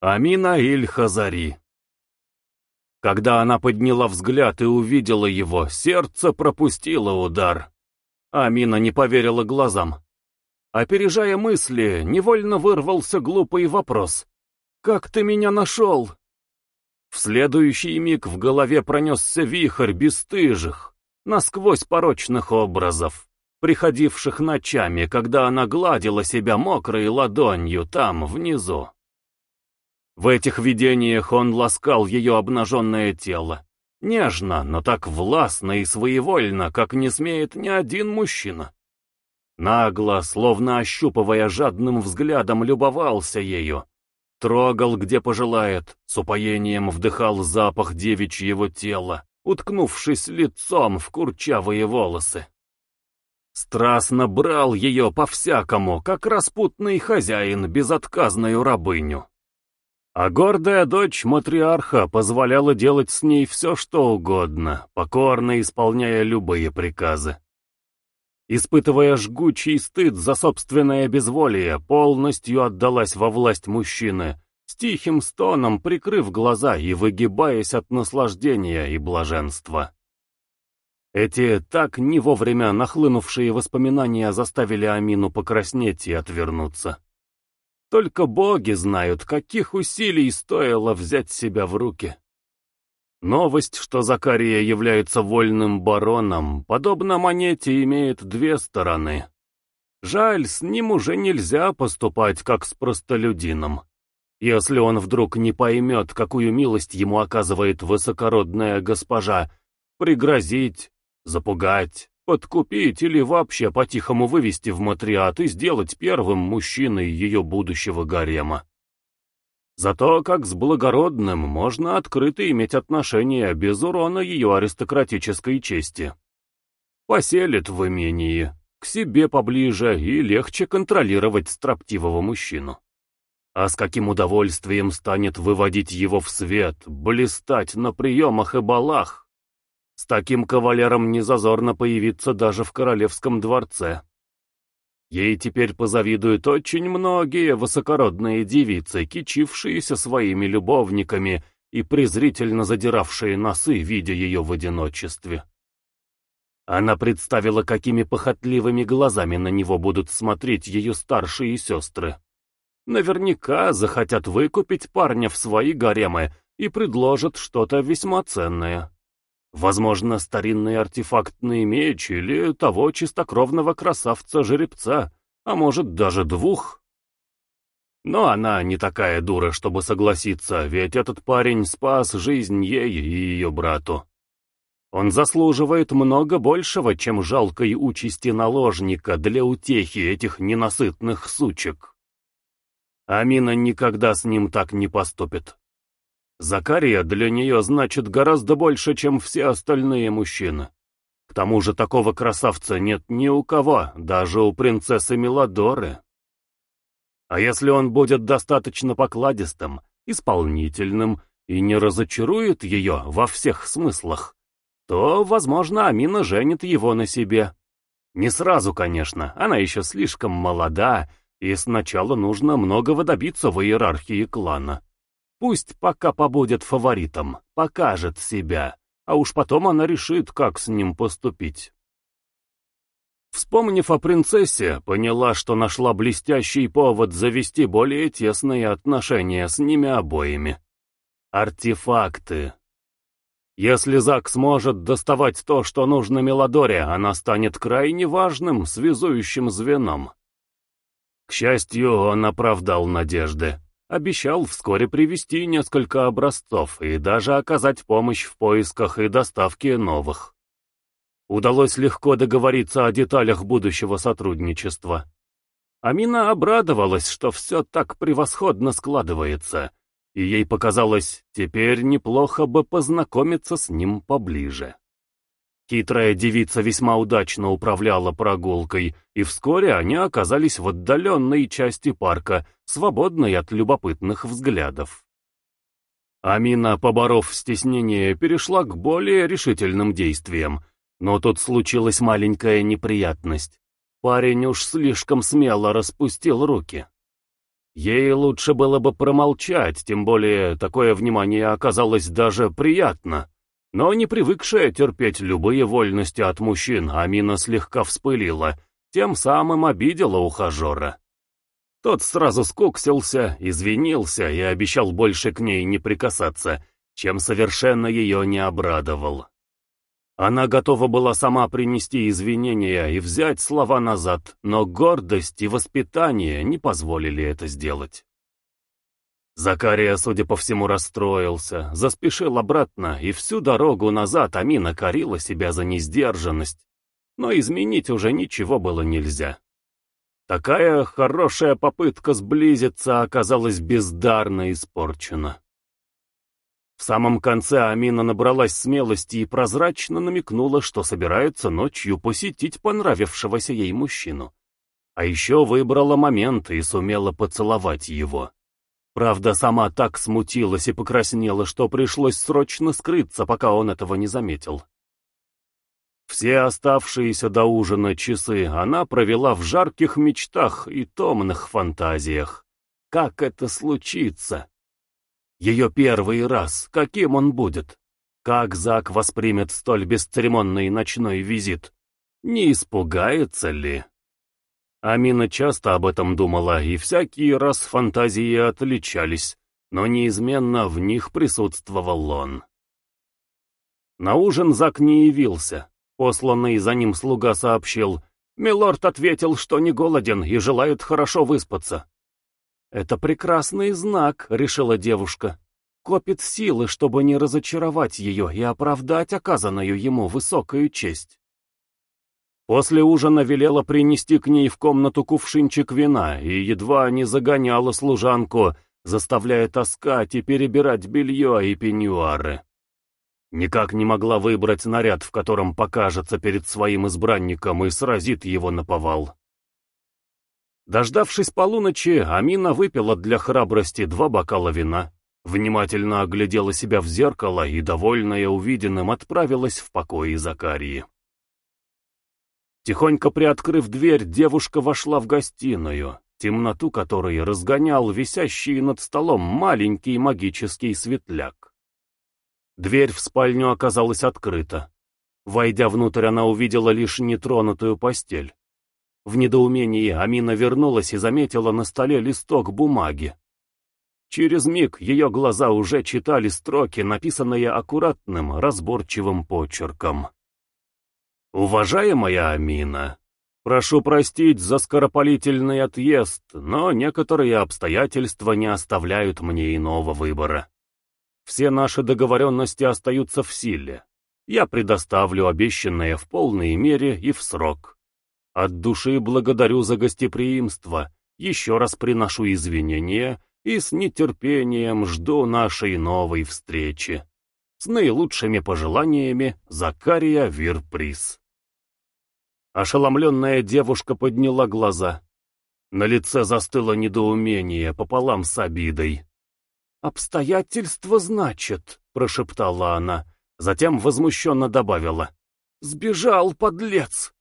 Амина Иль-Хазари. Когда она подняла взгляд и увидела его, сердце пропустило удар. Амина не поверила глазам. Опережая мысли, невольно вырвался глупый вопрос. «Как ты меня нашел?» В следующий миг в голове пронесся вихрь бесстыжих, насквозь порочных образов, приходивших ночами, когда она гладила себя мокрой ладонью там, внизу. В этих видениях он ласкал ее обнаженное тело. Нежно, но так властно и своевольно, как не смеет ни один мужчина. Нагло, словно ощупывая жадным взглядом, любовался ею. Трогал, где пожелает, с упоением вдыхал запах девичьего тела, уткнувшись лицом в курчавые волосы. Страстно брал ее по-всякому, как распутный хозяин безотказную рабыню. А гордая дочь матриарха позволяла делать с ней все, что угодно, покорно исполняя любые приказы. Испытывая жгучий стыд за собственное безволие, полностью отдалась во власть мужчины, с тихим стоном прикрыв глаза и выгибаясь от наслаждения и блаженства. Эти так не вовремя нахлынувшие воспоминания заставили Амину покраснеть и отвернуться. Только боги знают, каких усилий стоило взять себя в руки. Новость, что Закария является вольным бароном, подобно монете, имеет две стороны. Жаль, с ним уже нельзя поступать, как с простолюдином. Если он вдруг не поймет, какую милость ему оказывает высокородная госпожа, пригрозить, запугать, Подкупить или вообще по-тихому вывести в матриат и сделать первым мужчиной ее будущего гарема. Зато как с благородным можно открыто иметь отношения без урона ее аристократической чести. Поселит в имении, к себе поближе и легче контролировать строптивого мужчину. А с каким удовольствием станет выводить его в свет, блистать на приемах и балах, с таким кавалером не зазорно появиться даже в королевском дворце. Ей теперь позавидуют очень многие высокородные девицы, кичившиеся своими любовниками и презрительно задиравшие носы, видя ее в одиночестве. Она представила, какими похотливыми глазами на него будут смотреть ее старшие сестры. Наверняка захотят выкупить парня в свои гаремы и предложат что-то весьма ценное. Возможно, старинный артефактный меч или того чистокровного красавца-жеребца, а может даже двух. Но она не такая дура, чтобы согласиться, ведь этот парень спас жизнь ей и ее брату. Он заслуживает много большего, чем жалкой участи наложника для утехи этих ненасытных сучек. Амина никогда с ним так не поступит. Закария для нее значит гораздо больше, чем все остальные мужчины. К тому же такого красавца нет ни у кого, даже у принцессы Меладоры. А если он будет достаточно покладистым, исполнительным и не разочарует ее во всех смыслах, то, возможно, Амина женит его на себе. Не сразу, конечно, она еще слишком молода, и сначала нужно многого добиться в иерархии клана. Пусть пока побудет фаворитом, покажет себя, а уж потом она решит, как с ним поступить. Вспомнив о принцессе, поняла, что нашла блестящий повод завести более тесные отношения с ними обоими. Артефакты. Если Зак сможет доставать то, что нужно Мелодоре, она станет крайне важным связующим звеном. К счастью, он оправдал надежды. Обещал вскоре привезти несколько образцов и даже оказать помощь в поисках и доставке новых. Удалось легко договориться о деталях будущего сотрудничества. Амина обрадовалась, что все так превосходно складывается, и ей показалось, теперь неплохо бы познакомиться с ним поближе. Хитрая девица весьма удачно управляла прогулкой, и вскоре они оказались в отдаленной части парка, свободной от любопытных взглядов. Амина, поборов стеснение, перешла к более решительным действиям, но тут случилась маленькая неприятность. Парень уж слишком смело распустил руки. Ей лучше было бы промолчать, тем более такое внимание оказалось даже приятно. Но не привыкшая терпеть любые вольности от мужчин, Амина слегка вспылила, тем самым обидела ухажера. Тот сразу скуксился, извинился и обещал больше к ней не прикасаться, чем совершенно ее не обрадовал. Она готова была сама принести извинения и взять слова назад, но гордость и воспитание не позволили это сделать. Закария, судя по всему, расстроился, заспешил обратно, и всю дорогу назад Амина корила себя за несдержанность. Но изменить уже ничего было нельзя. Такая хорошая попытка сблизиться оказалась бездарно испорчена. В самом конце Амина набралась смелости и прозрачно намекнула, что собирается ночью посетить понравившегося ей мужчину. А еще выбрала момент и сумела поцеловать его. Правда, сама так смутилась и покраснела, что пришлось срочно скрыться, пока он этого не заметил. Все оставшиеся до ужина часы она провела в жарких мечтах и томных фантазиях. Как это случится? Ее первый раз, каким он будет? Как Зак воспримет столь бесцеремонный ночной визит? Не испугается ли? Амина часто об этом думала, и всякий раз фантазии отличались, но неизменно в них присутствовал он. На ужин Зак не явился. Посланный за ним слуга сообщил, «Милорд ответил, что не голоден и желает хорошо выспаться». «Это прекрасный знак», — решила девушка. «Копит силы, чтобы не разочаровать ее и оправдать оказанную ему высокую честь». После ужина велела принести к ней в комнату кувшинчик вина и едва не загоняла служанку, заставляя таскать и перебирать белье и пеньюары. Никак не могла выбрать наряд, в котором покажется перед своим избранником и сразит его на повал. Дождавшись полуночи, Амина выпила для храбрости два бокала вина, внимательно оглядела себя в зеркало и, довольная увиденным, отправилась в покои Закарии. Тихонько приоткрыв дверь, девушка вошла в гостиную, темноту которой разгонял висящий над столом маленький магический светляк. Дверь в спальню оказалась открыта. Войдя внутрь, она увидела лишь нетронутую постель. В недоумении Амина вернулась и заметила на столе листок бумаги. Через миг ее глаза уже читали строки, написанные аккуратным, разборчивым почерком. «Уважаемая Амина, прошу простить за скоропалительный отъезд, но некоторые обстоятельства не оставляют мне иного выбора. Все наши договоренности остаются в силе. Я предоставлю обещанное в полной мере и в срок. От души благодарю за гостеприимство, еще раз приношу извинения и с нетерпением жду нашей новой встречи. С наилучшими пожеланиями, Закария Вирприс. Ошеломленная девушка подняла глаза. На лице застыло недоумение пополам с обидой. «Обстоятельства, значит», — прошептала она, затем возмущенно добавила. «Сбежал, подлец!